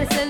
Harrison.